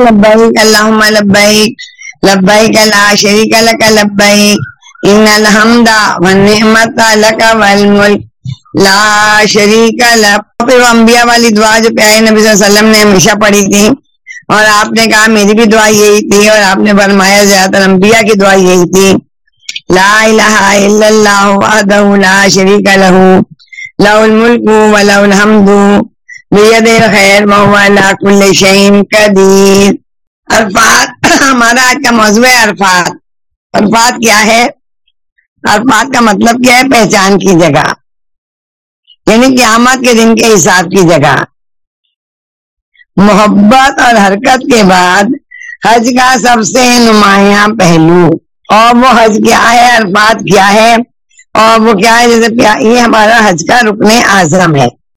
لبیک، اللہم لبیک لبیک لا شریک لک لبیک، ان الحمد والنعمت لک والملک لا شریک لک. پھر وہ انبیاء والی دعا جو پیارے نبی صلی اللہ علیہ وسلم نے ہمیشہ پڑھی تھی، اور آپ نے کہا میری بھی دعا یہی تھی، اور آپ نے فرمایا زیادہ تر انبیاء کی دعا یہی تھی۔ لا الہ الا اللہ وحدہ لا شریک لہ لہ الملک و لہ الحمد. بید الخیر وهو على قدیر۔ عرفات، ہمارا آج کا موضوع ہے عرفات۔ عرفات کیا ہے؟ عرفات کا مطلب کیا ہے؟ پہچان کی جگہ۔ یعنی قیامت کے دن کے حساب کی جگہ۔ محبت اور حرکت کے بعد حج کا سب سے نمایاں پہلو۔ اور وہ حج کیا ہے؟ عرفات کیا ہے؟ اور وہ کیا ہے؟ جیسے یہ ہمارا حج کا رکن اعظم ہے۔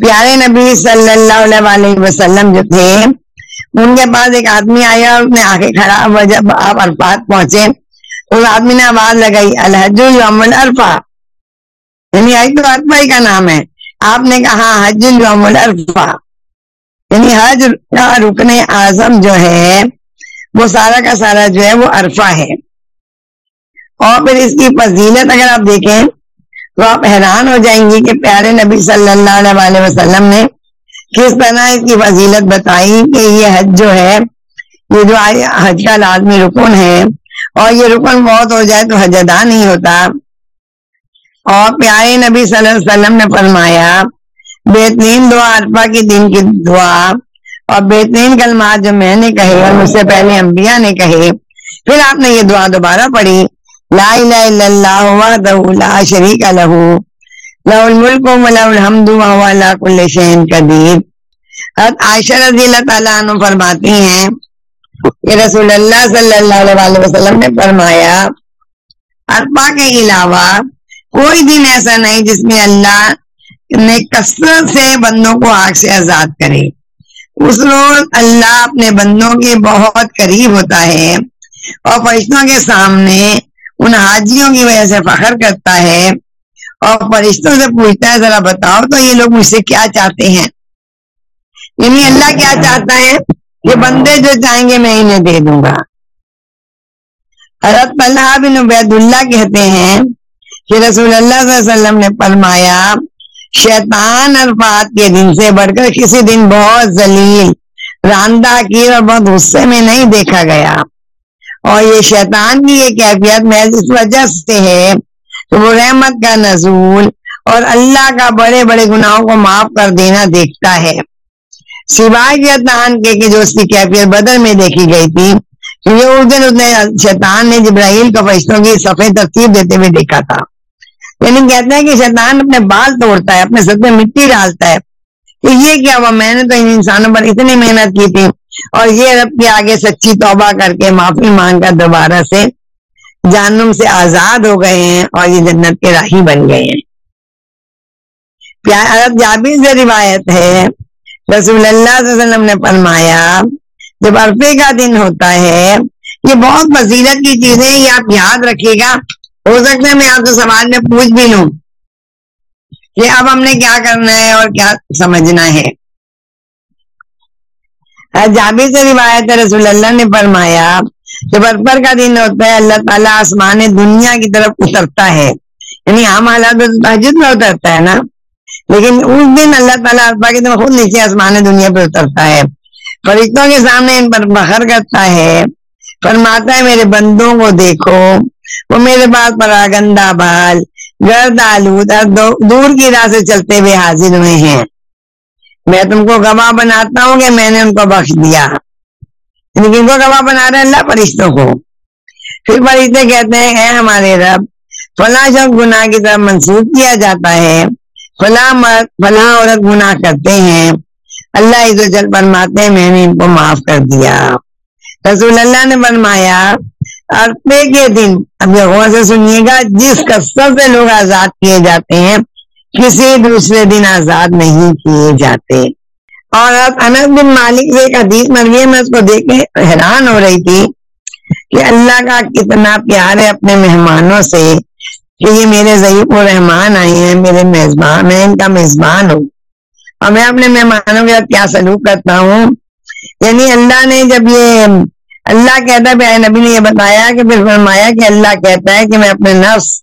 پیارے نبی صلی اللہ علیہ وسلم جو تھے، ان کے پاس ایک آدمی آیا، اور اس نے آگے کھڑا ہوا، جب آپ عرفات پہنچے اس آدمی نے آواز لگائی، الحج یوم العرفہ۔ یعنی حج تو عرفہ ہی کا نام ہے۔ آپ نے کہا، حج یوم العرفہ۔ یعنی حج کا رکن اعظم جو ہے، وہ سارا کا سارا جو ہے، وہ عرفہ ہے۔ اور پھر اس کی فضیلت اگر آپ دیکھیں تو آپ حیران ہو جائیں گی کہ پیارے نبی صلی اللہ علیہ وسلم نے کس طرح اس کی فضیلت بتائی کہ یہ حج جو ہے، یہ جو حج کا لازمی رکن ہے اور یہ رکن بہت ہو جائے تو حج ادا نہیں ہوتا۔ اور پیارے نبی صلی اللہ علیہ وسلم نے فرمایا، بہترین دعا عرفہ کی دن کی دعا اور بہترین کلمات جو میں نے کہے اور مجھ سے پہلے انبیاء نے کہے، پھر آپ نے یہ دعا دوبارہ پڑھی۔ لا الہ الا اللہ وحدہ لا شریک لہ لہ الملک و لہ الحمد و هو علی کل شیء قدیر حضرت عائشہ رضی اللہ تعالیٰ عنہ فرماتی ہیں کہ رسول اللہ صلی اللہ علیہ وسلم نے فرمایا عرفہ کے علاوہ کوئی دن ایسا نہیں جس میں اللہ نے کثرت سے بندوں کو آگ سے آزاد کرے۔ اس روز اللہ اپنے بندوں کے بہت قریب ہوتا ہے اور فرشتوں کے سامنے ان حاجیوں کی وجہ سے فخر کرتا ہے اور فرشتوں سے پوچھتا ہے، ذرا بتاؤ تو یہ لوگ مجھ سے کیا چاہتے ہیں؟ یعنی اللہ کیا چاہتا ہے؟ کہ بندے جو چاہیں گے میں انہیں دے دوں گا۔ حضرت اللہ بن عبید اللہ کہتے ہیں کہ رسول اللہ صلی اللہ علیہ وسلم نے فرمایا، شیطان عرفات کے دن سے بڑھ کر کسی دن بہت ذلیل، راندہ کی اور بہت غصے میں نہیں دیکھا گیا۔ اور یہ شیطان کی یہ کیفیت میں اس وجہ سے ہے کہ وہ رحمت کا نزول اور اللہ کا بڑے بڑے گناہوں کو معاف کر دینا دیکھتا ہے۔ سوائے شیطان کے کہ جو اس کی کیفیت بدر میں دیکھی گئی تھی کہ یہ اس دن اس نے شیطان نے جبرائیل کا فرشتوں کی سفید ترتیب دیتے ہوئے دیکھا تھا۔ یعنی کہتے ہیں کہ شیطان اپنے بال توڑتا ہے، اپنے سر پہ مٹی ڈالتا ہے۔ کہ یہ کیا ہوا؟ میں نے تو ان انسانوں پر اتنی محنت کی تھی۔ اور یہ رب کے آگے سچی توبہ کر کے معافی مانگ کر دوبارہ سے جانم سے آزاد ہو گئے ہیں اور یہ جنت کے راہی بن گئے ہیں۔ عرب جابی سے روایت ہے، رسول اللہ صلی اللہ علیہ وسلم نے فرمایا، جب عرفے کا دن ہوتا ہے، یہ بہت فضیلت کی چیزیں یہ آپ یاد رکھیے گا۔ ہو سکتا ہے میں آپ سے سوال میں پوچھ بھی لوں کہ اب ہم نے کیا کرنا ہے اور کیا سمجھنا ہے۔ جابر سے روایت رسول اللہ نے فرمایا جب اکبر کا دن ہوتا ہے، اللہ تعالیٰ آسمان دنیا کی طرف اترتا ہے۔ یعنی عام حالات تحجد میں اترتا ہے نا۔ لیکن اس دن اللہ تعالیٰ اربا کی طرف خود نیچے آسمان دنیا پہ اترتا ہے۔ فرشتوں کے سامنے ان پر بخر کرتا ہے۔ فرماتا ہے، میرے بندوں کو دیکھو۔ وہ میرے پاس پڑا گندا بال، گرد آلود دور کی راہ سے چلتے ہوئے حاضر ہوئے ہیں۔ میں تم کو گواہ بناتا ہوں کہ میں نے ان کو بخش دیا۔ یعنی لیکن کو گواہ بنا رہے اللہ فرشتوں کو۔ پھر فرشتے کہتے ہیں، اے ہمارے رب، فلاں شخص گناہ کی طرف منسوخ کیا جاتا ہے۔ فلاں فلاں عورت گناہ کرتے ہیں۔ اللہ عز و جل فرماتے ہیں، میں نے ان کو معاف کر دیا۔ رسول اللہ نے فرمایا عرفے کے دن، اب غور سے سنیے گا، جس کثرت سے لوگ آزاد کیے جاتے ہیں کسی دوسرے دن آزاد نہیں کیے جاتے۔ اور انس بن مالک سے ایک حدیث مرغی میں اس کو دیکھ کے حیران ہو رہی تھی کہ اللہ کا کتنا پیار ہے اپنے مہمانوں سے کہ یہ میرے ضعیف و رحمان آئے ہیں، میرے میزبان میں ان کا میزبان ہوں۔ اور میں اپنے مہمانوں کے ساتھ کیا سلوک کرتا ہوں؟ یعنی اللہ نے جب یہ اللہ کہتا ہے نبی نے یہ بتایا کہ پھر فرمایا کہ اللہ کہتا ہے کہ میں اپنے نفس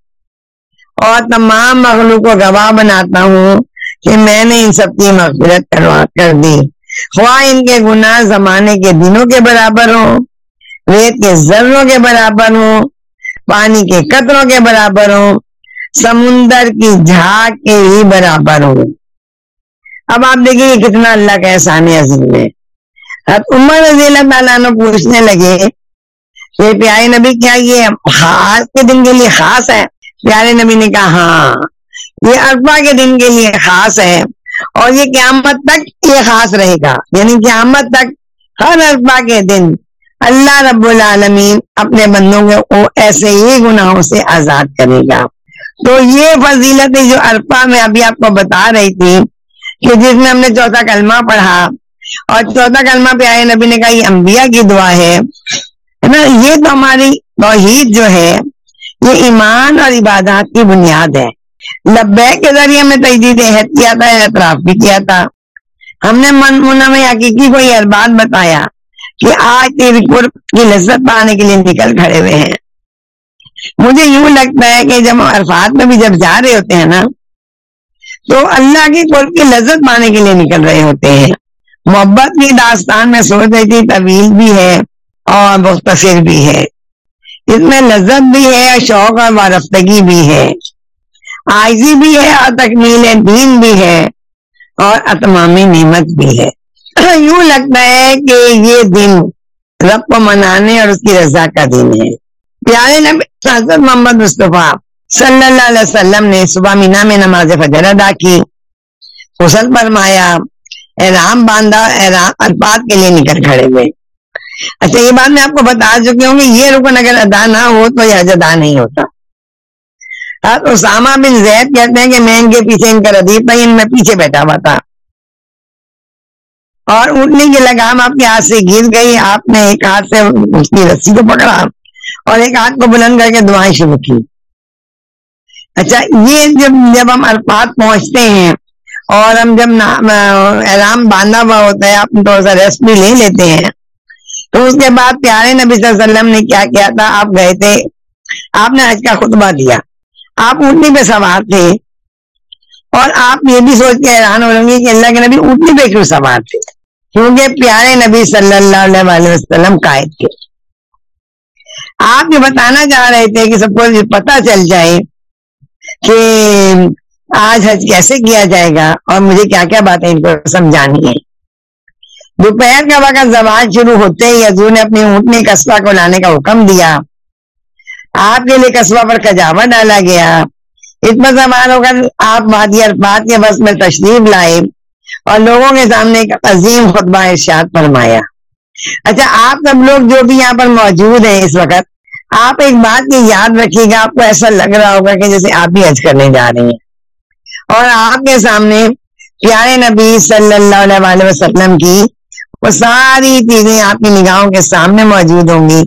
اور تمام مغلوق کو گواہ بناتا ہوں کہ میں نے ان سب کی مغفرت کروا کر دی۔ خواہ ان کے گناہ زمانے کے دنوں کے برابر ہوں، ریت کے ذروں کے برابر ہوں، پانی کے قطروں کے برابر ہوں، سمندر کی جھاگ کے ہی برابر ہوں۔ اب آپ دیکھیے کتنا اللہ کا احسان عظیم ہے۔ عمر رضی اللہ تعالیٰ نے پوچھنے لگے کہ پیارے نبی، کیا یہ خاص کے دن کے لیے خاص ہے پیارے نبی نے کہا ہاں یہ اربا کے دن کے لیے خاص ہے اور یہ قیامت تک یہ خاص رہے گا۔ یعنی قیامت تک ہر اربا کے دن اللہ رب العالمین اپنے بندوں کو ایسے ہی گناہوں سے آزاد کرے گا۔ تو یہ فضیلت جو ارپا میں ابھی آپ کو بتا رہی تھی کہ جس میں ہم نے چوتھا کلمہ پڑھا اور چوتھا کلمہ پہ آئے نبی نے کہا، یہ انبیاء کی دعا ہے نا؟ یہ تو ہماری توحید جو ہے یہ ایمان اور عبادات کی بنیاد ہے۔ لبے کے ذریعے میں تجدید عہد کیا تھا اعتراف بھی کیا تھا۔ ہم نے من منا میں حقیقی کو یہ بات بتایا کہ آج تیری قرب کی لذت پانے کے لیے نکل کھڑے ہوئے ہیں۔ مجھے یوں لگتا ہے کہ جب عرفات میں بھی جب جا رہے ہوتے ہیں نا، تو اللہ کی قرب کی لذت پانے کے لیے نکل رہے ہوتے ہیں۔ محبت کی داستان میں سوچ رہی تھی، طویل بھی ہے اور مختصر بھی ہے۔ اس میں لذت بھی ہے شوق اور وارفتگی بھی ہے۔ آئزی بھی ہے اور تکمیل دین بھی ہے اور اتمامی نعمت بھی ہے۔ یوں لگتا ہے کہ یہ دن رب کو منانے اور اس کی رضا کا دن ہے۔ پیارے نبی حضرت محمد مصطفیٰ صلی اللہ علیہ وسلم نے صبح مینا میں نماز فجر ادا کی۔ غسل فرمایا احرام باندھا احرام الفاظ کے لیے نکل کھڑے ہوئے۔ اچھا یہ بات میں آپ کو بتا چکی ہوں کہ یہ رکن اگر ادا نہ ہو تو یہ حج ادا نہیں ہوتا۔ اسامہ بن زید کہتے ہیں کہ میں ان کے پیچھے، ان کا ردیف تھا ان میں پیچھے بیٹھا ہوا تھا۔ اور اٹھنے کی لگام آپ کے ہاتھ سے گر گئی، آپ نے ایک ہاتھ سے اس کی رسی کو پکڑا اور ایک ہاتھ کو بلند کر کے دعائیں شروع کی۔ اچھا یہ جب جب ہم الفاظ پہنچتے ہیں اور ہم جب احرام باندھا ہوا ہوتا ہے، آپ تھوڑا سا ریسٹ بھی لے لیتے ہیں۔ تو اس کے بعد پیارے نبی صلی اللہ علیہ وسلم نے کیا کیا تھا؟ آپ گئے تھے، آپ نے آج کا خطبہ دیا۔ آپ اونٹنی پہ سوار تھے۔ اور آپ یہ بھی سوچ کے حیران ہو رہے کہ اللہ کے نبی اونٹنی پہ کیوں سوار تھے؟ کیونکہ پیارے نبی صلی اللہ علیہ وسلم قائد تھے۔ آپ یہ بتانا چاہ رہے تھے کہ سب کو پتا چل جائے کہ آج حج کیسے کیا جائے گا اور مجھے کیا کیا باتیں ان کو سمجھانی ہے دوپہر کا وقت زبان شروع ہوتے ہی حضور نے اپنی اونٹنی قصبہ کو لانے کا حکم دیا۔ آپ کے لیے قصبہ پر کجاوا ڈالا گیا۔ اتنا زمان ہو کر آپ وادی ارفات کے بس میں تشریف لائے اور لوگوں کے سامنے ایک عظیم خطبہ ارشاد فرمایا۔ اچھا آپ سب لوگ جو بھی یہاں پر موجود ہیں اس وقت، آپ ایک بات کی یاد رکھیے گا، آپ کو ایسا لگ رہا ہوگا کہ جیسے آپ بھی حج کرنے جا رہے ہیں۔ اور آپ کے سامنے پیارے نبی صلی اللہ علیہ وسلم کی وہ ساری چیزیں آپ کی نگاہوں کے سامنے موجود ہوں گی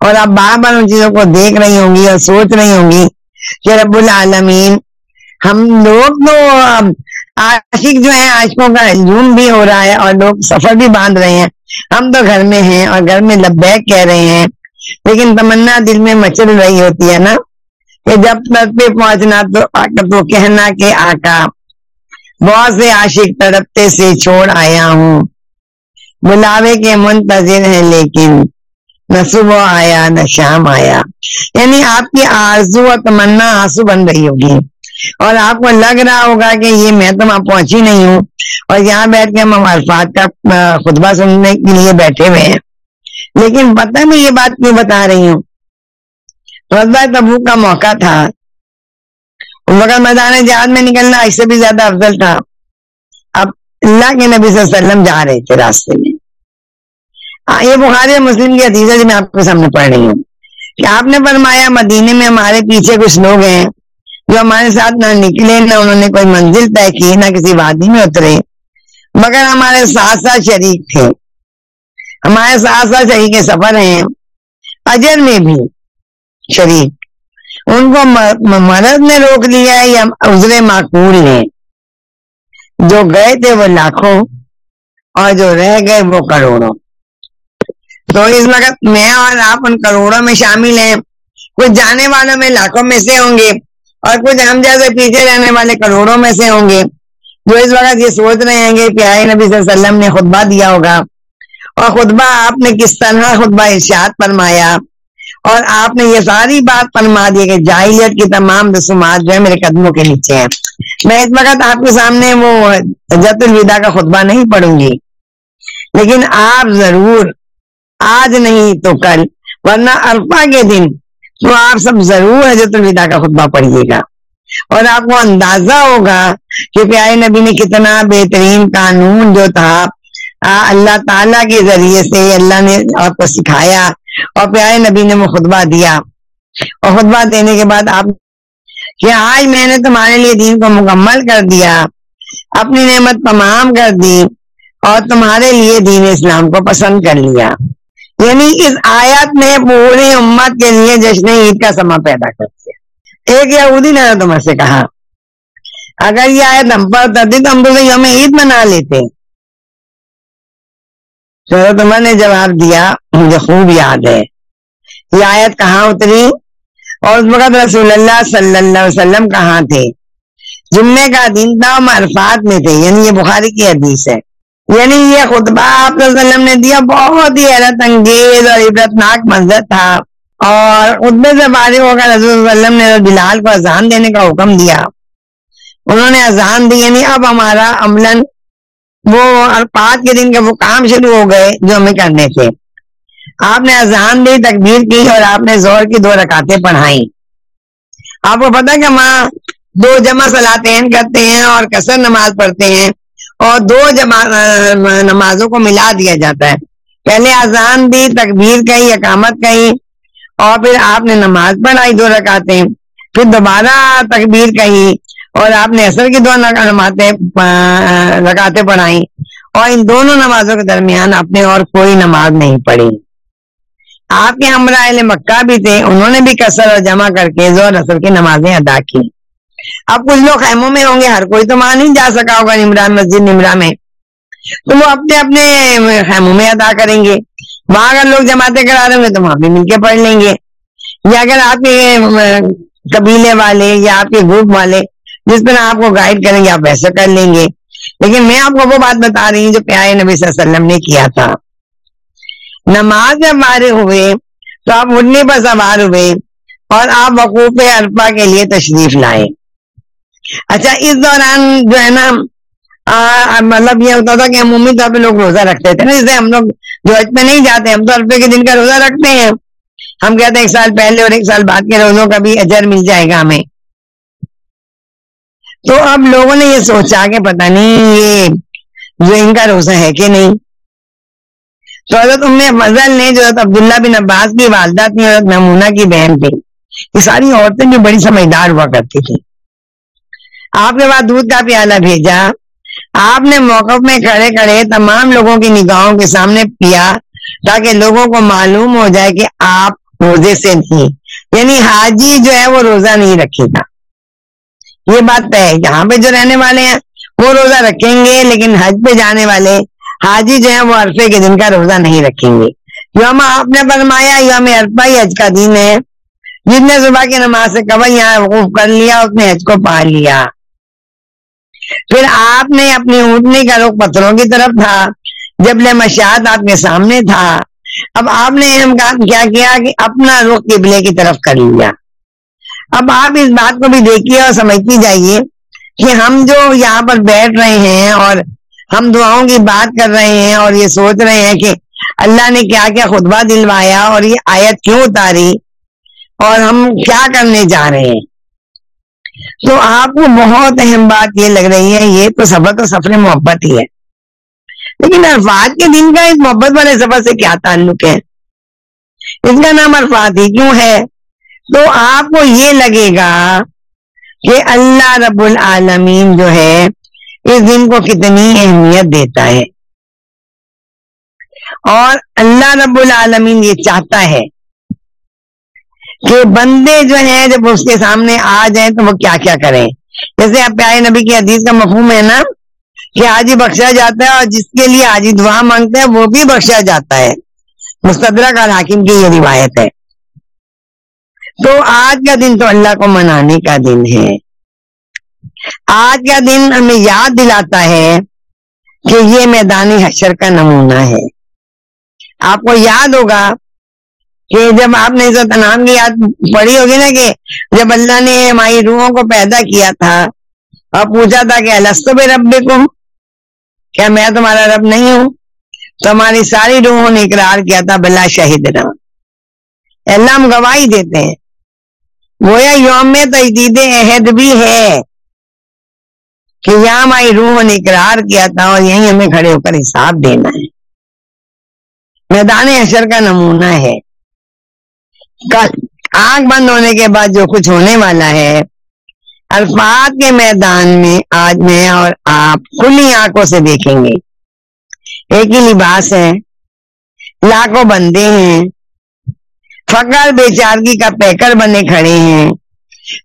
اور آپ بار بار ان چیزوں کو دیکھ رہی ہوں گی اور سوچ رہی ہوں گی کہ رب العالمین ہم لوگ تو عاشق جو ہیں، عاشقوں کا ہجوم بھی ہو رہا ہے اور لوگ سفر بھی باندھ رہے ہیں۔ ہم تو گھر میں ہیں اور گھر میں لبیک کہہ رہے ہیں۔ لیکن تمنا دل میں مچل رہی ہوتی ہے نا کہ جب تک پہ پہنچنا تو تو کہنا کہ آقا بہت سے عاشق تڑپتے سے چھوڑ آیا ہوں۔ بلاوے کے منتظر ہیں لیکن نہ صبح آیا، نہ شام آیا۔ یعنی آپ کی آرزو اور تمنا آنسو بن رہی ہوگی۔ اور آپ کو لگ رہا ہوگا کہ یہ میں تو وہاں پہنچی نہیں ہوں۔ اور یہاں بیٹھ کے ہم الفاظ کا خطبہ سننے کے لیے بیٹھے ہوئے ہیں۔ لیکن پتہ میں یہ بات کیوں بتا رہی ہوں۔ غزوہ تبو کا موقع تھا۔ مگر میدان جہاد میں نکلنا اس سے بھی زیادہ افضل تھا۔ اب اللہ کے نبی صلی اللہ علیہ وسلم جا رہے تھے راستے میں۔ یہ بخاری مسلم کی حدیث جو میں آپ کے سامنے پڑھ رہی ہوں۔ کہ آپ نے فرمایا، مدینے میں ہمارے پیچھے کچھ لوگ ہیں جو ہمارے ساتھ نہ نکلے، نہ انہوں نے کوئی منزل طے کی، نہ کسی وادی میں اترے۔ مگر ہمارے ساتھ ساتھ شریک تھے۔ ہمارے ساتھ ساتھ شریک سفر ہیں۔ اجر میں بھی شریک۔ ان کو مرد نے روک لیا یا عذر معقول نے جو گئے تھے وہ لاکھوں اور جو رہ گئے وہ کروڑوں۔ تو اس وقت میں اور آپ ان کروڑوں میں شامل ہیں۔ کچھ جانے والوں میں لاکھوں میں سے ہوں گے اور کچھ ہم جیسے پیچھے رہنے والے کروڑوں میں سے ہوں گے۔ جو اس وقت یہ سوچ رہے ہیں کہ آئے نبی صلی اللہ علیہ وسلم نے خطبہ دیا ہوگا۔ اور خطبہ آپ نے کس طرح خطبہ ارشاد فرمایا؟ اور آپ نے یہ ساری بات فرما دی کہ جاہلیت کی تمام رسومات جو ہے میرے قدموں کے نیچے ہیں۔ میں اس وقت آپ کے سامنے وہ جت الوداع کا خطبہ نہیں پڑھوں گی۔ لیکن آپ ضرور آج نہیں تو کل، ورنہ ارفا کے دن تو آپ سب ضرور حضرت الوداع کا خطبہ پڑھیے گا۔ اور آپ کو اندازہ ہوگا کہ پیارے نبی نے کتنا بہترین قانون جو تھا اللہ تعالی کے ذریعے سے اللہ نے آپ کو سکھایا اور پیارے نبی نے وہ خطبہ دیا۔ اور خطبہ دینے کے بعد آپ کہ آج میں نے تمہارے لیے دین کو مکمل کر دیا، اپنی نعمت تمام کر دی اور تمہارے لیے دین اسلام کو پسند کر لیا۔ یعنی اس آیت میں پوری امت کے لیے جشن عید کا سما پیدا کر دیا۔ ایک یہودی نے تمہیں سے کہا، اگر یہ آیت ہم پر اترتی تو ہم تو یوم عید منا لیتے۔ چلو تمہیں نے جواب دیا، مجھے خوب یاد ہے۔ یہ آیت کہاں اتری؟ اور اس وقت رسول اللہ صلی اللہ علیہ وسلم کہاں تھے؟ جمعے کا دن تھا عرفات میں تھے یعنی یہ بخاری کی حدیث ہے۔ یعنی یہ خطبہ آپ وسلم نے دیا، بہت ہی حیرت انگیز اور عبرتناک منظر تھا۔ اور خطبے سے فارغ ہو کر رسول وسلم نے بلال کو اذان دینے کا حکم دیا۔ انہوں نے اذان دی یعنی اب ہمارا عملاً وہ پانچ کے دن کے وہ کام شروع ہو گئے جو ہمیں کرنے تھے۔ آپ نے اذان دی، تکبیر کی اور آپ نے زور کی دو رکاتے پڑھائی آپ کو پتا کہ ماں دو جمع سلاطین کرتے ہیں اور کثر نماز پڑھتے ہیں اور دو نمازوں کو ملا دیا جاتا ہے۔ پہلے اذان دی، تکبیر کہی، اقامت کہی اور پھر آپ نے نماز پڑھائی دو رکاتے پھر دوبارہ تکبیر کہی اور آپ نے اثر کی دو رکاتے پڑھائی اور ان دونوں نمازوں کے درمیان آپ نے اور کوئی نماز نہیں پڑھی۔ آپ کے ہمراہ مکہ بھی تھے، انہوں نے بھی کثر اور جمع کر کے زور اثر کی نمازیں ادا کی اب کچھ لوگ خیموں میں ہوں گے، ہر کوئی تو وہاں نہیں جا سکا ہوگا نمرا مسجد نمرا میں۔ تو وہ اپنے اپنے خیموں میں ادا کریں گے۔ وہاں اگر لوگ جماعتیں کرا رہے ہوں گے تو وہاں بھی مل کے پڑھ لیں گے۔ یا اگر آپ کے قبیلے والے یا آپ کے گروپ والے، جس طرح آپ کو گائیڈ کریں گے، آپ ویسے کر لیں گے۔ لیکن میں آپ کو وہ بات بتا رہی ہوں جو پیارے نبی صلی اللہ علیہ وسلم نے کیا تھا۔ نماز جب مارے ہوئے تو آپ اٹھنے پر سوار ہوئے اور آپ وقوف ارپا کے لیے تشریف لائے۔ اچھا اس دوران جو ہے نا مطلب یہ ہوتا تھا کہ عمومی طور پہ لوگ روزہ رکھتے تھے نا جیسے ہم لوگ جو حج پہ نہیں جاتے، ہم تو عرفے کے دن کا روزہ رکھتے ہیں۔ ہم کہتے ہیں ایک سال پہلے اور ایک سال بعد کے روزوں کا بھی اجر مل جائے گا ہمیں۔ تو اب لوگوں نے یہ سوچا کہ پتہ نہیں یہ جو ان کا روزہ ہے کہ نہیں۔ تو حضرت ام فضل نے جو عبداللہ بن عباس کی والدہ تھی حضرت نمونہ کی بہن تھی، یہ ساری عورتیں بھی بڑی سمجھدار ہوا کرتی تھی آپ کے بعد دودھ کا پیالہ بھیجا، آپ نے موقف میں کھڑے کھڑے تمام لوگوں کی نگاہوں کے سامنے پیا تاکہ لوگوں کو معلوم ہو جائے کہ آپ روزے سے نہیں یعنی حاجی جو ہے وہ روزہ نہیں رکھے گا۔ یہ بات طے یہاں پہ جو رہنے والے ہیں، وہ روزہ رکھیں گے، لیکن حج پہ جانے والے حاجی جو ہے وہ عرفے کے دن کا روزہ نہیں رکھیں گے۔ یوم آپ نے فرمایا، یوم عرفہ ہی حج کا دن ہے۔ جس نے صبح کی نماز سے قبل یہاں وقوف کر لیا، اس نے حج کو پا لیا۔ پھر آپ نے اپنی اونٹنی کا رخ پتھروں کی طرف تھا، جب لے مشاہد آپ کے سامنے تھا۔ اب آپ نے کیا کیا کہ اپنا رخ قبلے کی طرف کر لیا۔ اب آپ اس بات کو بھی دیکھیے اور سمجھتی جائیے کہ ہم جو یہاں پر بیٹھ رہے ہیں اور ہم دعاؤں کی بات کر رہے ہیں اور یہ سوچ رہے ہیں کہ اللہ نے کیا کیا خطبہ دلوایا اور یہ آیت کیوں اتاری اور ہم کیا کرنے جا رہے ہیں۔ تو آپ کو بہت اہم بات یہ لگ رہی ہے، یہ تو سفر تو سفر محبت ہی ہے۔ لیکن عرفات کے دن کا اس محبت والے سفر سے کیا تعلق ہے؟ اس کا نام عرفات ہی کیوں ہے؟ تو آپ کو یہ لگے گا کہ اللہ رب العالمین جو ہے اس دن کو کتنی اہمیت دیتا ہے۔ اور اللہ رب العالمین یہ چاہتا ہے کہ بندے جو ہیں جب اس کے سامنے آ جائیں تو وہ کیا کیا کریں۔ جیسے آپ پیارے نبی کی حدیث کا مفہوم ہے نا کہ آج ہی بخشا جاتا ہے اور جس کے لیے آج ہی دعا مانگتے ہیں وہ بھی بخشا جاتا ہے۔ مستدرک الحاکم کی یہ روایت ہے۔ تو آج کا دن تو اللہ کو منانے کا دن ہے۔ آج کا دن ہمیں یاد دلاتا ہے کہ یہ میدانی حشر کا نمونہ ہے۔ آپ کو یاد ہوگا کہ جب آپ نے عزت نام کی یاد پڑھی ہوگی نا کہ جب اللہ نے ہماری روحوں کو پیدا کیا تھا اور پوچھا تھا کہ السط بے رب کیا میں تمہارا رب نہیں ہوں؟ تو ہماری ساری روحوں نے اقرار کیا تھا، بلا شہید اللہ ہم گواہی دیتے ہیں۔ وہ یوم تجدید عہد بھی ہے۔ کہ یہاں ہماری روحوں نے اقرار کیا تھا اور یہیں ہمیں کھڑے ہو کر حساب دینا ہے۔ میدان اشر کا نمونہ ہے۔ آنکھ بند ہونے کے بعد جو کچھ ہونے والا ہے، الفاظ کے میدان میں آج میں اور آپ کھلی آنکھوں سے دیکھیں گے۔ ایک ہی لباس ہے۔ لاکھوں بندے ہیں۔ فقر بے چارگی کا پیکر بنے کھڑے ہیں۔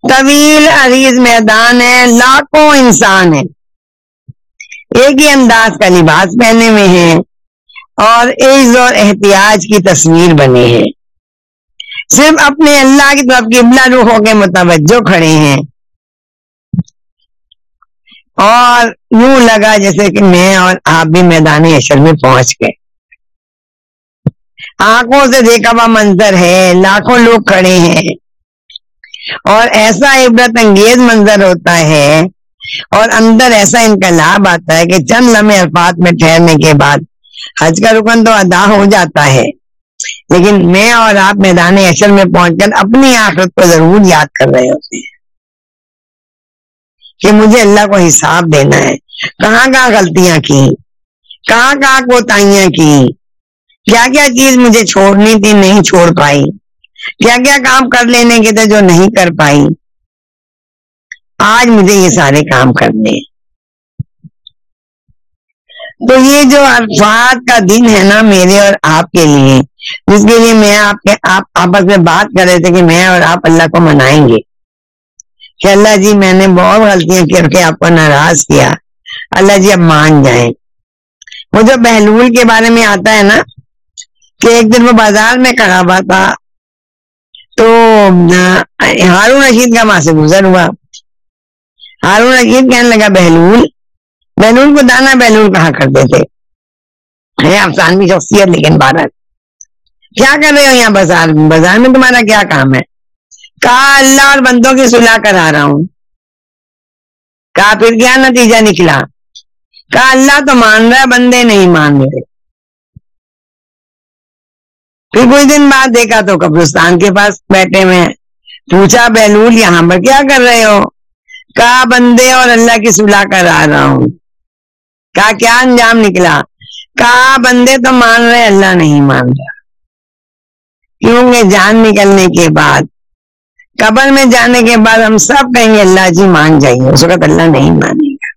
طویل عریض میدان ہے، لاکھوں انسان ہیں۔ ایک ہی انداز کا لباس پہنے ہوئے ہیں اور عز اور احتیاط کی تصویر بنے ہیں صرف اپنے اللہ کی طرف قبلہ روحوں کے متوجہ کھڑے ہیں۔ اور یوں لگا جیسے کہ میں اور آپ بھی میدان اشر میں پہنچ گئے۔ آنکھوں سے دیکھا ہوا منظر ہے، لاکھوں لوگ کھڑے ہیں۔ اور ایسا عبرت انگیز منظر ہوتا ہے اور اندر ایسا انقلاب آتا ہے کہ چند لمحے الفاظ میں ٹھہرنے کے بعد حج کا رکن تو ادا ہو جاتا ہے۔ لیکن میں اور آپ میدان اشر میں پہنچ کر اپنی آخرت کو ضرور یاد کر رہے ہوتے ہیں کہ مجھے اللہ کو حساب دینا ہے۔ کہاں کہاں غلطیاں کی؟ کہاں کہاں کوتاہیاں کی؟ کیا کیا چیز مجھے چھوڑنی تھی، نہیں چھوڑ پائی؟ کیا کیا کام کر لینے کے تھے جو نہیں کر پائی۔ آج مجھے یہ سارے کام کرنے۔ تو یہ جو الفاظ کا دن ہے نا میرے اور آپ کے لیے، جس کے لیے میں آپ کے، آپ آپس میں بات کر رہے تھے کہ میں اور آپ اللہ کو منائیں گے۔ کہ اللہ جی میں نے بہت غلطیاں کر کے آپ کو ناراض کیا۔ اللہ جی اب مان جائیں۔ وہ جو بہلول کے بارے میں آتا ہے نا، کہ ایک دن وہ بازار میں کھڑا ہوا تھا تو ہارون رشید کا وہاں سے گزر ہوا ہارون رشید کہنے لگا بہلول بہلول کو دانا بہلول کہاں کرتے تھے افسانوی شخصیت لیکن بھارت کیا کر رہے ہو یہاں بازار میں بازار میں تمہارا کیا کام ہے کہا اللہ اور بندوں کی سلاح کرا رہا ہوں کہا پھر کیا نتیجہ نکلا کہا اللہ تو مان رہا بندے نہیں مان رہے پھر کچھ دن بعد دیکھا تو قبرستان کے پاس بیٹھے ہوئے پوچھا، بہلول، یہاں پر کیا کر رہے ہو؟ کہا، بندے اور اللہ کی سلاح کرا رہا ہوں۔ کہا، کیا انجام نکلا؟ کہا، بندے تو مان رہے، اللہ نہیں مان رہا۔ کیونکہ جان نکلنے کے بعد، قبر میں جانے کے بعد ہم سب کہیں گے، اللہ جی مان جائیے، اس وقت اللہ نہیں مانے گا۔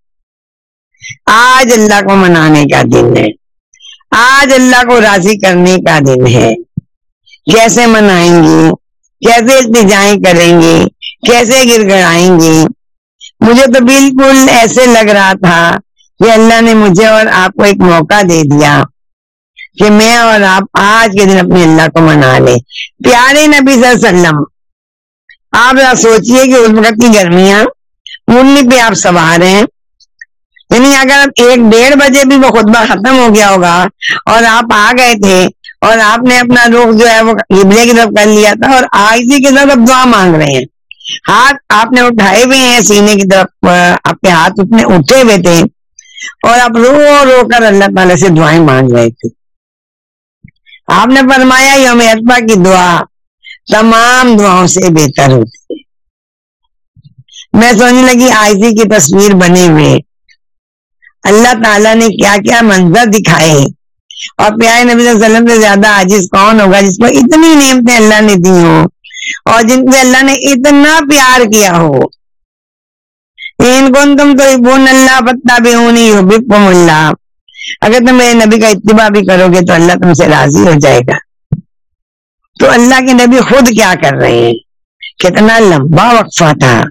آج اللہ کو منانے کا دن ہے۔ آج اللہ کو راضی کرنے کا دن ہے۔ کیسے منائیں گے کیسے التجائیں کریں گے کیسے گر گڑائیں گے مجھے تو بالکل ایسے لگ رہا تھا کہ اللہ نے مجھے اور آپ کو ایک موقع دے دیا کہ میں اور آپ آج کے دن اپنے اللہ کو منا لیں۔ پیارے نبی صلی اللہ علیہ وسلم، آپ سوچئے کہ اس وقت کی گرمیاں مرنی پہ آپ سوار ہیں۔ یعنی اگر ایک ڈیڑھ بجے بھی وہ خطبہ ختم ہو گیا ہوگا اور آپ آ گئے تھے اور آپ نے اپنا رخ جو ہے وہ قبلے کی طرف کر لیا تھا اور آئی کی طرف دعا مانگ رہے ہیں۔ ہاتھ آپ نے اٹھائے ہوئے ہیں سینے کی طرف آپ کے ہاتھ اتنے اٹھے ہوئے تھے۔ اور آپ رو رو کر اللہ تعالی سے دعائیں مانگ رہے تھے۔ آپ نے فرمایا، یوم اتبا کی دعا تمام دعاؤں سے بہتر ہوتی ہے۔ میں سوچنے لگی آئزی کی تصویر بنے ہوئے۔ اللہ تعالیٰ نے کیا کیا منظر دکھائے۔ اور پیارے نبی صلی اللہ علیہ وسلم سے زیادہ عاجز کون ہوگا جس کو اتنی نعمتیں اللہ نے دی ہوں اور جن سے اللہ نے اتنا پیار کیا ہو؟ ان کون تم تو بون اللہ پتا بھی ہوں نہیں ہو اللہ۔ اگر تم میرے نبی کا اتباع بھی کرو گے تو اللہ تم سے راضی ہو جائے گا۔ تو اللہ کے نبی خود کیا کر رہے ہیں؟ کتنا لمبا وقفہ تھا۔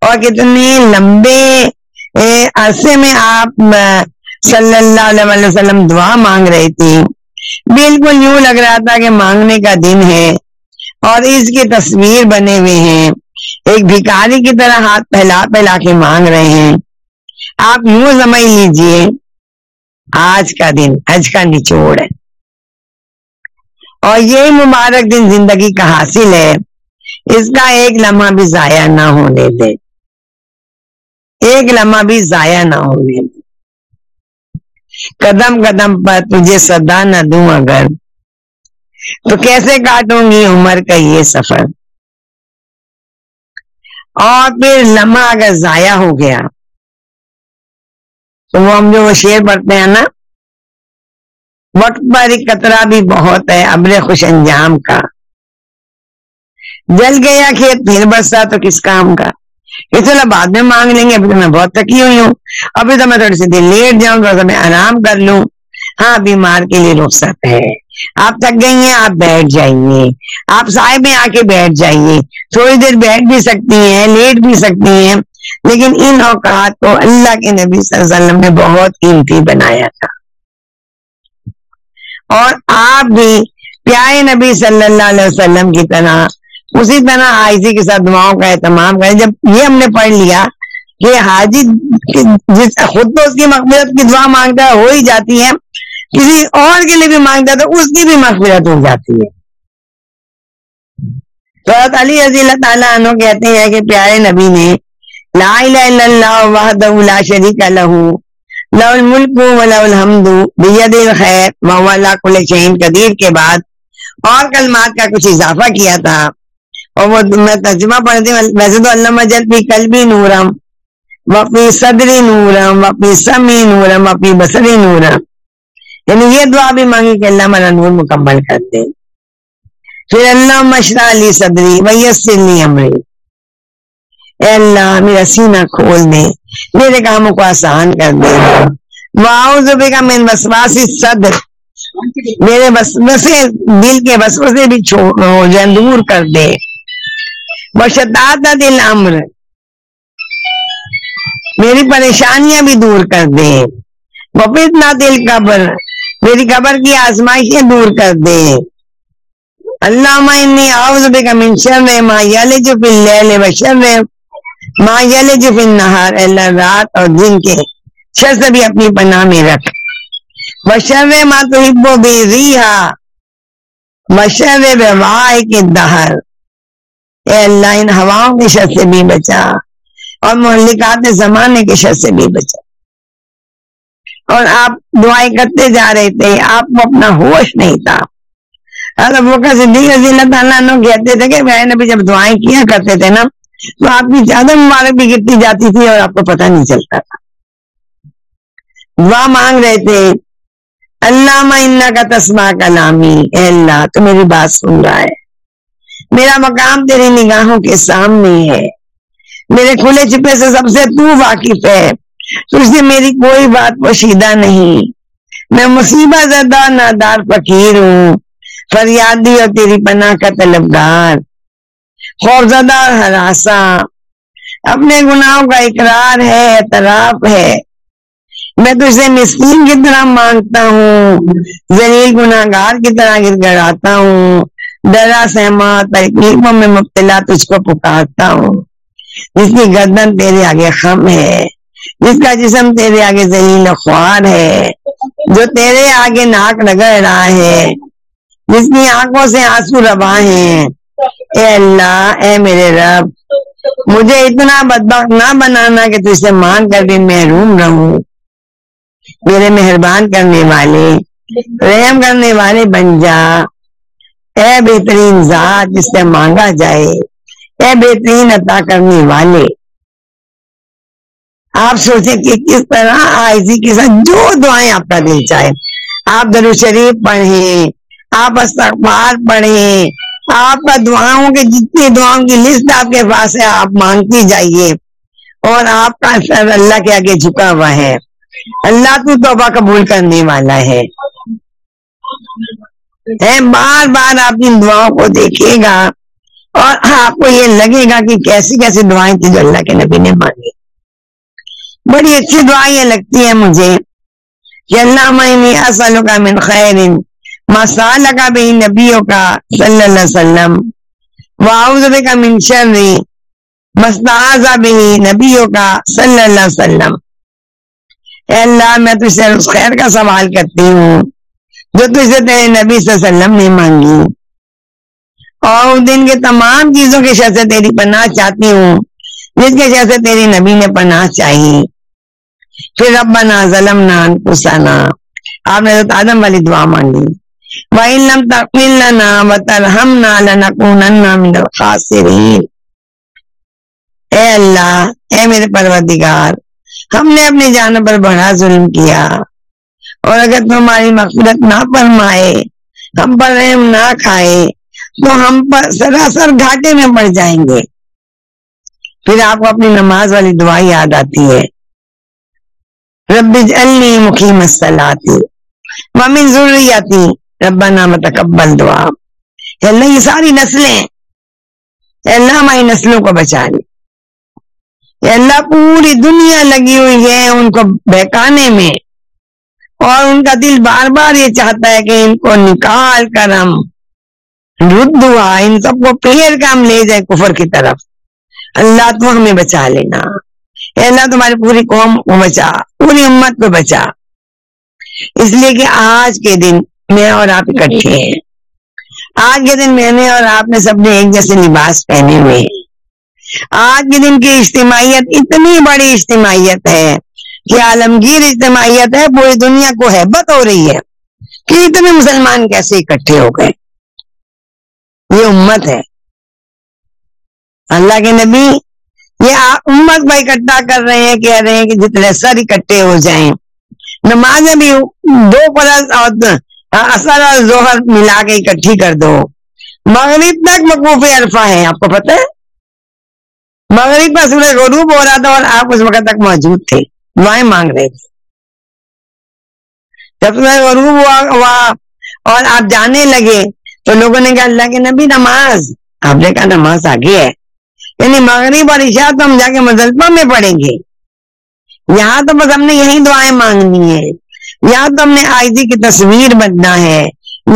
اور کتنے لمبے عرصے میں آپ صلی اللہ علیہ وسلم دعا مانگ رہی تھی۔ بالکل یوں لگ رہا تھا کہ مانگنے کا دن ہے اور اس کی تصویر بنے ہوئے ہیں۔ ایک بھکاری کی طرح ہاتھ پھیلا پھیلا کے مانگ رہے ہیں۔ آپ یوں سمجھ لیجیے، آج کا دن حج کا نچوڑ ہے۔ اور یہ مبارک دن زندگی کا حاصل ہے۔ اس کا ایک لمحہ بھی ضائع نہ ہونے دے۔ ایک لمحہ بھی ضائع نہ ہونے دے۔ قدم قدم پر تجھے صدا نہ دوں اگر۔ تو کیسے کاٹوں گی عمر کا یہ سفر؟ اور پھر لمحہ اگر ضائع ہو گیا، تو وہ ہم جو وہ شیر پڑھتے ہیں نا، وقت پر ایک قطرہ بھی بہت ہے ابر خوش انجام کا۔ جل گیا کھیت پھر برسا تو کس کام کا؟ اس لیے بعد میں مانگ لیں گے، ابھی تو میں بہت تکی ہوئی ہوں۔ ابھی تو میں تھوڑی سی دیر لیٹ جاؤں تھوڑا سا میں آرام کر لوں۔ ہاں بیمار کے لیے رخصت ہے۔ آپ تھک گئی ہیں، آپ بیٹھ جائیے۔ آپ سائے میں آ کے بیٹھ جائیے۔ تھوڑی دیر بیٹھ بھی سکتی ہیں، لیٹ بھی سکتی ہیں۔ لیکن ان اوقات کو اللہ کے نبی صلی اللہ علیہ وسلم نے بہت قیمتی بنایا تھا۔ اور آپ بھی پیارے نبی صلی اللہ علیہ وسلم کی طرح اسی طرح حاضی کے ساتھ دعاؤں کا اہتمام کریں۔ جب یہ ہم نے پڑھ لیا کہ حاجی جس خود تو اس کی مقبرت کی دعا مانگتا ہے، ہو ہی جاتی ہے کسی اور کے لیے بھی مانگتا ہے تو اس کی بھی مقبرت ہو جاتی ہے۔ تو علی رضی اللہ تعالیٰ عنہ کہتے ہیں کہ پیارے نبی نے لا الہ الا اللہ وحدہ لا شریک لہو لو الملک و لو الحمد بید الخیر، وہو کل شہین قدیر کے بعد۔ اور کلمات کا کچھ اضافہ کیا تھا۔ اور وہ میں ترجمہ پڑھتی ہوں، ویسے تو اللہ مجل پی قلبی نورم وپی صدری نورم وپی سمی نورم وپی بصری نورم۔ یعنی یہ دعا بھی مانگی کہ اللہ میرا نور مکمل کر دے۔ پھر اللہ مشرا علی صدری ویسلی امری۔ اے اللہ، میرا سینہ کھول دے، میرے کاموں کو آسان کر دے۔ واؤ کا میں وسواسی صدر میرے وسوسے، دل کے وسوسے بھی چھوڑ ہو جائے دور کر دے۔ بشداد دل امر۔ میری پریشانیاں بھی دور کر دے۔ وپتنا دل قبر۔ میری قبر کی آزمائشیں دور کر دے۔ اللہ من شر ما یلج فی اللیل و شر۔ ما یلج فی النہار اللہ رات اور دن کے شر سے بھی اپنی پناہ میں رکھ۔ بشر ما تحب بی ریحا۔ بشر بوائی کے دہر۔ اے اللہ، ان ہواؤں کی شر سے بھی بچا۔ اور محلکات زمانے کی شر سے بھی بچا۔ اور آپ دعائیں کرتے جا رہے تھے، آپ کو اپنا ہوش نہیں تھا۔ صدیق رضی اللہ تعالیٰ کہتے تھے کہ میں نبی جب دعائیں کیا کرتے تھے نا، تو آپ کی زیادہ مبارک بھی گرتی جاتی تھی اور آپ کو پتہ نہیں چلتا تھا۔ دعا مانگ رہے تھے اللہ کا تسما کلامی، اے اللہ، تو میری بات سن رہا ہے۔ میرا مقام تیری نگاہوں کے سامنے ہے۔ میرے کھلے چپے سے سب سے تو واقف ہے۔ تجھ سے میری کوئی بات پوشیدہ نہیں۔ میں مصیبت زدہ، نادار فقیر ہوں۔ فریادی اور تیری پناہ کا طلبگار۔ خوف زدہ اور ہراساں۔ اپنے گناہوں کا اقرار ہے، اعتراف ہے۔ میں تجھے مسکین کی طرح مانگتا ہوں۔ ذلیل گناہ گار کی طرح گر گڑاتا ہوں۔ ڈرا سہما تکلیفوں میں مبتلا تجھ کو پکارتا ہوں جس کی گردن تیرے آگے خم ہے جس کا جسم تیرے آگے ذلیل خوار ہے جو تیرے آگے ناک رگڑ رہا ہے جس کی آنکھوں سے آنسو ربا ہیں اے اللہ اے میرے رب مجھے اتنا بدبخت نہ بنانا کہ تجھ سے مان کر بھی محروم رہوں میرے مہربان کرنے والے رحم کرنے والے بن جا اے بہترین ذات جس سے مانگا جائے، اے بہترین عطا کرنے والے۔ آپ سوچیں کہ کس طرح آئزی کے ساتھ جو دعائیں آپ کا دل چاہے۔ آپ درو شریف پڑھیں، آپ استغفار پڑھیں، آپ کا دعاؤں کے جتنی دعاؤں کی لسٹ آپ کے پاس ہے، آپ مانگتی جائیے۔ اور آپ کا سر اللہ کے آگے جھکا ہوا ہے۔ اللہ تو توبہ قبول کرنے والا ہے۔ بار بار آپ ان دعاؤں کو دیکھیے گا اور آپ کو یہ لگے گا کہ کیسی کیسی دعائیں تھی جو اللہ کے نبی نے مانگی۔ بڑی اچھی دعائیں لگتی ہیں مجھے کہ اللہ میں اصل کا من خیر مسال کا بھی نبیوں کا صلی اللہ علیہ وسلم واؤز کا من شر مستعذ بھی نبیوں کا صلی اللہ علیہ وسلم۔ اے اللہ، میں تجھ سے اس خیر کا سوال کرتی ہوں۔ جو تجھ تیرے نبی صلی اللہ علیہ وسلم نے مانگی۔ اور اس دن کے تمام چیزوں کے شر سے تیری پناہ چاہتی ہوں۔ جس کے شر سے تیری نبی نے پناہ چاہی۔ پھر ربنا ظلمنا انفسنا۔ آپ نے تو آدم والی دعا مانگی۔ وَإِن لَمْ تَغْفِرْ لَنَا وَتَرْحَمْنَا لَنَكُونَنَّ مِنَ الْخَاسِرِينَ۔ اے اللہ، اے میرے پروردگار، ہم نے اپنی جانوں پر بڑا ظلم کیا۔ اور اگر تمہاری مغفرت نہ فرمائے، ہم پر رحم نہ کھائے، تو ہم پر سراسر گھاٹے میں پڑ جائیں گے۔ پھر آپ کو اپنی نماز والی دعا یاد آتی ہے۔ رب جلنی مقیم الصلاتی ومن ذریتی، ربنا متقبل دعا۔ اللہ، یہ ساری نسلیں اللہ، ہماری نسلوں کو بچا لی اللہ، پوری دنیا لگی ہوئی ہے ان کو بہکانے میں۔ اور ان کا دل بار بار یہ چاہتا ہے کہ ان کو نکال کر ہم رد ہوا، ان سب کو پھیر کا ہم لے جائیں کفر کی طرف۔ اللہ تو ہمیں بچا لینا۔ اللہ، تمہاری پوری قوم کو بچا، پوری امت کو بچا۔ اس لیے کہ آج کے دن میں اور آپ اکٹھے ہیں۔ آج کے دن میں نے اور آپ نے سب نے ایک جیسے لباس پہنے ہوئے۔ آج کے دن کی اجتماعیت اتنی بڑی اجتماعیت ہے۔ کہ عالمگیر اجتماعیت ہے، پوری دنیا کو حبت ہو رہی ہے کہ اتنے مسلمان کیسے اکٹھے ہو گئے؟ یہ امت ہے۔ اللہ کے نبی یہ امت بھائی اکٹھا کر رہے ہیں، کہہ رہے ہیں کہ جتنے سر اکٹھے ہو جائیں۔ نمازیں بھی دو پرس اور اثر اور ظہر ملا کے اکٹھی کر دو۔ مغرب تک مقوف عرفہ ہے آپ کو پتہ ہے؟ مغرب کا سورج غروب ہو رہا تھا اور آپ اس وقت تک موجود تھے۔ دعائیں مانگ رہے تھے۔ جب سورج غروب ہوا اور آپ جانے لگے تو لوگوں نے کہا، اللہ کے نبی نماز۔ آپ نے کہا، نماز آگے ہے۔ یعنی مغرب اور عشاء تو ہم جا کے مزلفہ میں پڑھیں گے۔ یہاں تو بس ہم نے یہی دعائیں مانگنی ہے یہاں تو ہم نے آئی کی تصویر بننا ہے۔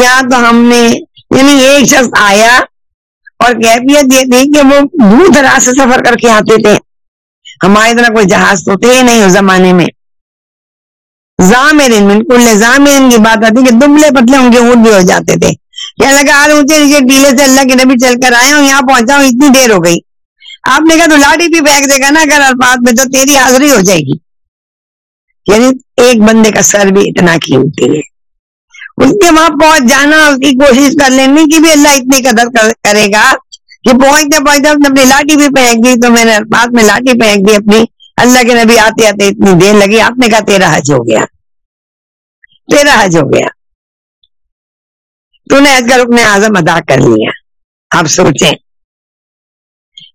یہاں تو ہم نے یعنی ایک شخص آیا اور کیفیت یہ تھی کہ وہ دور دراز سے سفر کر کے آتے تھے۔ ہمارے طرح کوئی جہاز تو تھے نہیں اس زمانے میں۔ زامرین بالکل زامرین کی بات آتی کہ دبلے پتلے ان کے اونٹ بھی ہو جاتے تھے۔ کیا لگا آج اونچے نیچے ٹیلے سے اللہ کے نبی چل کر آئے ہوں، یہاں پہنچا ہوں، اتنی دیر ہو گئی۔ آپ نے کہا تو لاٹھی بھی پھینک دے گا نا اگر الفاظ میں تو تیری حاضری ہو جائے گی۔ یعنی ایک بندے کا سر بھی اتنا قیمتی ہے۔ اس کے وہاں پہنچ جانا، اس کی کوشش کر لینے کی بھی اللہ اتنی قدر کرے گا۔ کہ پہنچتے پہنچتے اپنی لاٹھی بھی پھینک دی تو میں نے پاس میں لاٹھی پھینک دی اپنی۔ اللہ کے نبی آتے آتے اتنی دیر لگی۔ آپ نے کہا تیرا حج ہو گیا۔ تیرا حج ہو گیا۔ تو نے حج کا رکن اعظم ادا کر لیا۔ آپ سوچیں،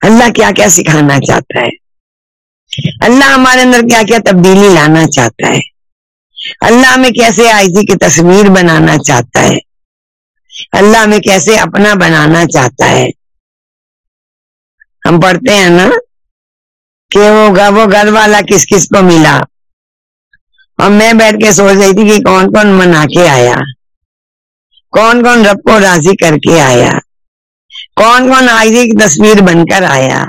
اللہ کیا کیا سکھانا چاہتا ہے؟ اللہ ہمارے اندر کیا کیا تبدیلی لانا چاہتا ہے؟ اللہ ہمیں کیسے آئی کی تصویر بنانا چاہتا ہے؟ اللہ ہمیں کیسے اپنا بنانا چاہتا ہے؟ ہم پڑھتے ہیں نا کہ وہ وہ گھر والا کس کس کو ملا۔ اور میں بیٹھ کے سوچ رہی تھی کہ کون کون منا کے آیا۔ کون کون رب کو راضی کر کے آیا۔ کون کون آئی کی تصویر بن کر آیا۔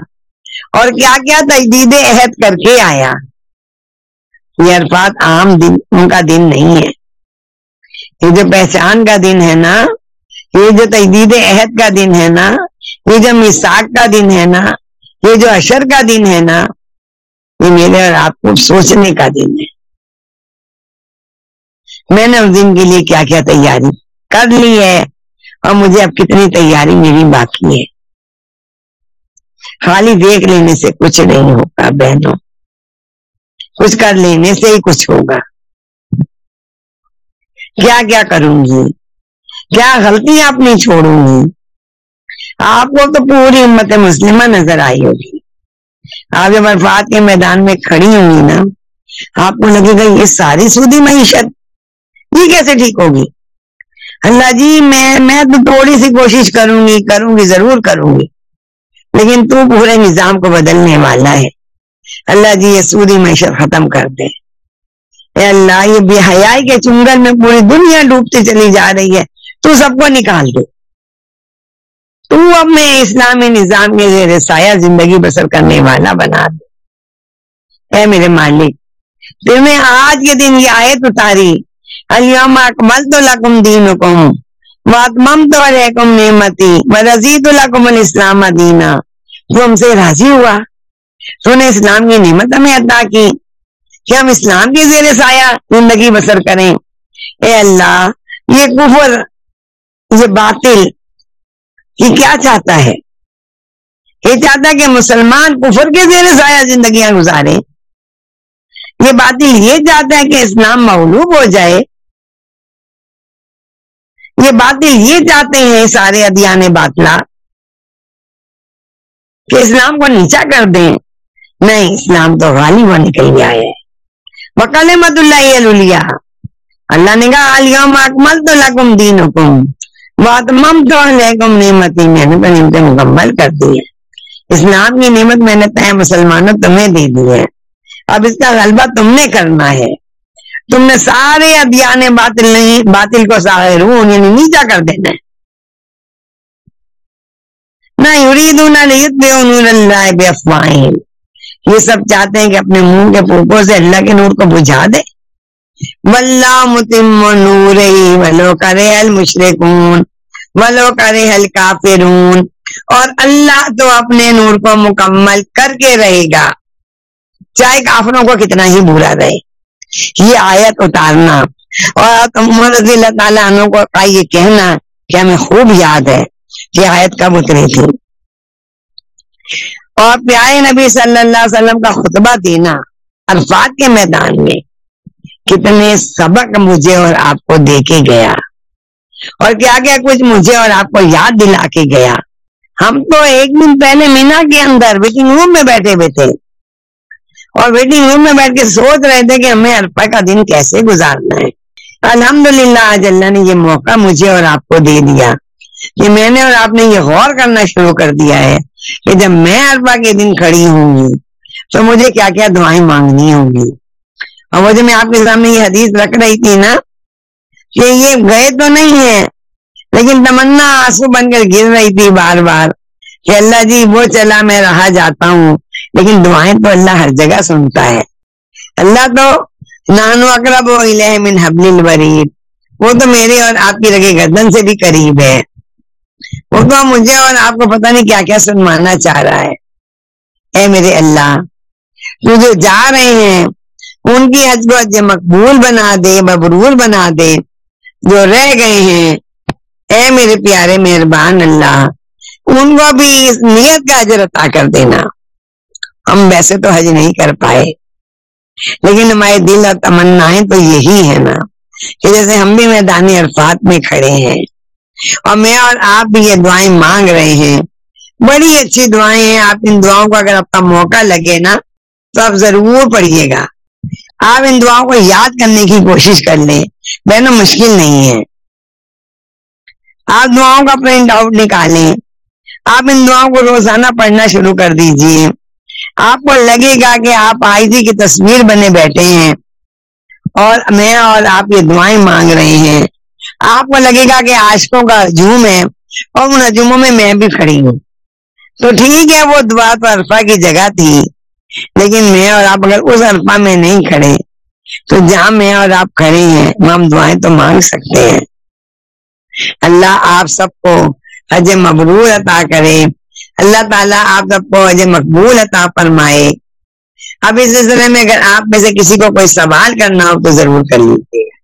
اور کیا کیا تجدید عہد کر کے آیا۔ یہ عرفات عام دن ان کا دن نہیں ہے۔ یہ جو پہچان کا دن ہے نا، یہ جو تجدید عہد کا دن ہے نا یہ جو مساق کا دن ہے نا، یہ جو اشر کا دن ہے نا، یہ میرے اور آپ کو سوچنے کا دن ہے۔ میں نے اس دن کے لیے کیا کیا تیاری؟ کر لی ہے اور مجھے اب کتنی تیاری میری باقی ہے۔ خالی دیکھ لینے سے کچھ نہیں ہوگا بہنوں۔ کچھ کر لینے سے ہی کچھ ہوگا۔ کیا کیا کروں گی؟ کیا غلطی آپ چھوڑوں گی؟ آپ کو تو پوری امت مسلمہ نظر آئی ہوگی۔ آپ جب عرفات کے میدان میں کھڑی ہوں گی نا، آپ کو لگے گا یہ ساری سودی معیشت یہ کیسے ٹھیک ہوگی؟ اللہ جی میں میں تو تھوڑی سی کوشش کروں گی کروں گی، ضرور کروں گی۔ لیکن تو پورے نظام کو بدلنے والا ہے۔ اللہ جی یہ سودی معیشت ختم کر دے۔ اے اللہ، یہ بے حیائی کے چنگل میں پوری دنیا ڈوبتی چلی جا رہی ہے۔ تو سب کو نکال دے۔ تو اپنے اسلامی نظام کے زیر سایہ زندگی بسر کرنے والا بنا دے۔ اے میرے مالک، پھر میں آج کے دن یہ آیت اتاری۔ اليوم اکمل تو لکم دینکم واتمم تو علیکم نعمتی ورزید لکم الاسلام دینا۔ تو ہم سے راضی ہوا۔ تو نے اسلام کی نعمت ہمیں عطا کی۔ کہ ہم اسلام کے زیر سایہ زندگی بسر کریں۔ اے اللہ، یہ کفر، یہ باطل یہ کیا چاہتا ہے؟ یہ چاہتا ہے کہ مسلمان کفر کے زیر سایہ زندگیاں گزارے یہ باطل یہ چاہتا ہے کہ اسلام مغلوب ہو جائے۔ یہ باطل یہ چاہتے ہیں سارے ادیان باطلا کہ اسلام کو نیچا کر دیں۔ نہیں اسلام تو غالب ہونے کے لیے آئے وکال مد اللہ اللہ نے کہا الم اکمل تو لکم دین حکم واتمم تو علیکم نعمتی میں نے تو نعمتیں مکمل کر دی ہے۔ اسلام کی نعمت میں نے طے مسلمانوں تمہیں دے دی ہے۔ اب اس کا غلبہ تم نے کرنا ہے۔ تم نے سارے ادیان باطل نہیں، باطل کو ساغرون یعنی نیچا کر دینا ہے۔ نہ یریدون لیتبعوا نور اللہ بافواہہم یہ سب چاہتے ہیں کہ اپنے منہ کے پھوکوں سے اللہ کے نور کو بجھا دے۔ واللہ متم نور ولو کرے المشرکون ولو کرے الکافرون اور اللہ تو اپنے نور کو مکمل کر کے رہے گا چاہے کافروں کو کتنا ہی برا رہے یہ آیت اتارنا اور رضی اللہ تعالیٰ عنہ کو کا یہ کہنا کہ ہمیں خوب یاد ہے کہ آیت کب اتری تھی اور پیارے نبی صلی اللہ علیہ وسلم کا خطبہ دینا الفاظ کے میدان میں کتنے سبق مجھے اور آپ کو دے کے گیا۔ اور کیا کیا کچھ مجھے اور آپ کو یاد دلا کے گیا۔ ہم تو ایک دن پہلے مینا کے اندر ویٹنگ روم میں بیٹھے ہوئے تھے۔ اور ویٹنگ روم میں بیٹھ کے سوچ رہے تھے کہ ہمیں ارپا کا دن کیسے گزارنا ہے۔ الحمد للہ آج اللہ نے یہ موقع مجھے اور آپ کو دے دیا کہ میں نے اور آپ نے یہ غور کرنا شروع کر دیا ہے کہ جب میں ارپا کے دن کھڑی ہوں گی تو مجھے کیا کیا دعائیں مانگنی ہوں گی۔ اور وہ جو میں آپ کے سامنے یہ حدیث رکھ رہی تھی نا کہ یہ گئے تو نہیں ہے لیکن تمنا آنسو بن کر گر رہی تھی بار بار کہ اللہ جی وہ چلا میں رہا جاتا ہوں۔ لیکن دعائیں تو اللہ ہر جگہ سنتا ہے۔ اللہ تو نانو اکرب من حبل الورید۔ وہ تو میرے اور آپ کی رگے گردن سے بھی قریب ہے۔ وہ تو مجھے اور آپ کو پتہ نہیں کیا کیا سنوانا چاہ رہا ہے۔ اے میرے اللہ، تو جو جا رہے ہیں ان کی حج کو حج مقبول بنا دے، مبرور بنا دے، جو رہ گئے ہیں، اے میرے پیارے مہربان اللہ، ان کو بھی اس نیت کا اجر عطا کر دینا۔ ہم ویسے تو حج نہیں کر پائے، لیکن ہمارے دل اور تمنا تو یہی ہے نا، کہ جیسے ہم بھی میدان عرفات میں کھڑے ہیں۔ اور میں اور آپ بھی یہ دعائیں مانگ رہے ہیں۔ بڑی اچھی دعائیں ہیں، آپ ان دعاؤں کو اگر آپ کا موقع لگے نا، تو آپ ضرور پڑھیے گا۔ آپ ان دعاؤں کو یاد کرنے کی کوشش کر لیں۔ بہنوں، مشکل نہیں ہے۔ آپ دعاؤں کا پرنٹ آؤٹ نکالیں۔ آپ ان دعاؤں کو روزانہ پڑھنا شروع کر دیجیے۔ آپ کو لگے گا کہ آپ آئی کی تصویر بنے بیٹھے ہیں۔ اور میں اور آپ یہ دعائیں مانگ رہے ہیں۔ آپ کو لگے گا کہ آشکوں کا ہجوم ہے اور ان ہجوموں میں میں بھی کھڑی ہوں۔ تو ٹھیک ہے، وہ دعا تو الفا کی جگہ تھی۔ لیکن میں اور آپ اگر اس ارپا میں نہیں کھڑے، تو جہاں میں اور آپ کھڑے ہیں وہ ہم دعائیں تو مانگ سکتے ہیں۔ اللہ آپ سب کو حج مبرور عطا کرے۔ اللہ تعالیٰ آپ سب کو حج مقبول عطا فرمائے۔ اب اس سلسلے میں اگر آپ میں سے کسی کو کوئی سوال کرنا ہو تو ضرور کر لیجیے